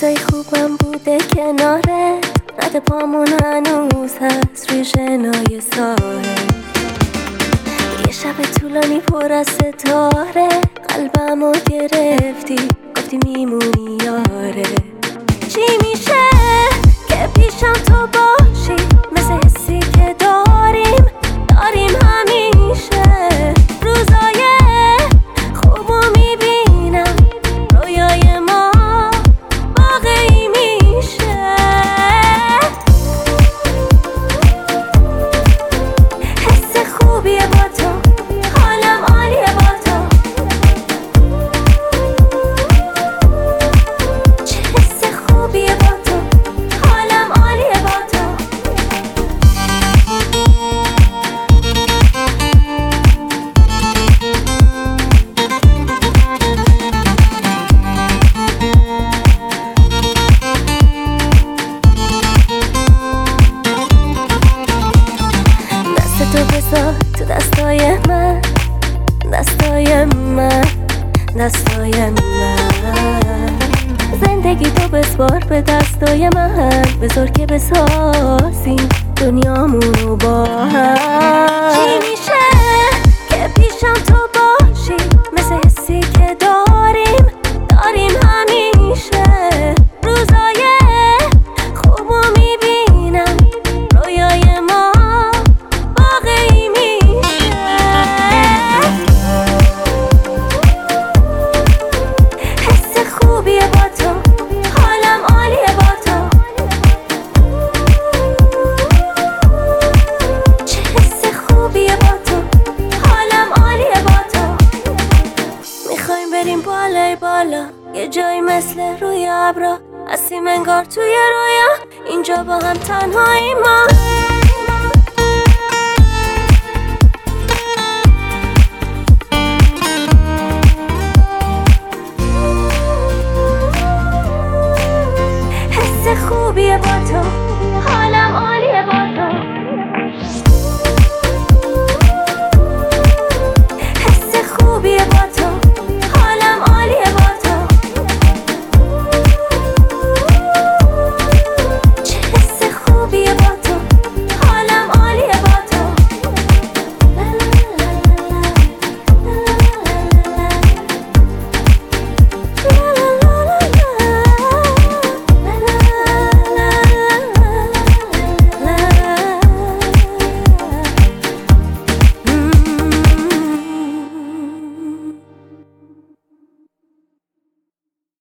روزای خوبم بوده کناره. رد پامون هنوز هست روی شنای ساحل یه شب طولانی پر از ستاره. قلبمو گرفتی گفتی میمونی یاره. چی میشه؟ که پیشم تو باشی تو بذار تو دستای من دستای من دستای من. زندگی تو بسپار به دستای من بذار که بسازیم دنیامونو با هم. یه جایی مثل روی ابرا هستیم انگار توی رویا. اینجا با هم تنهایی ما. حس خوبیه با تو.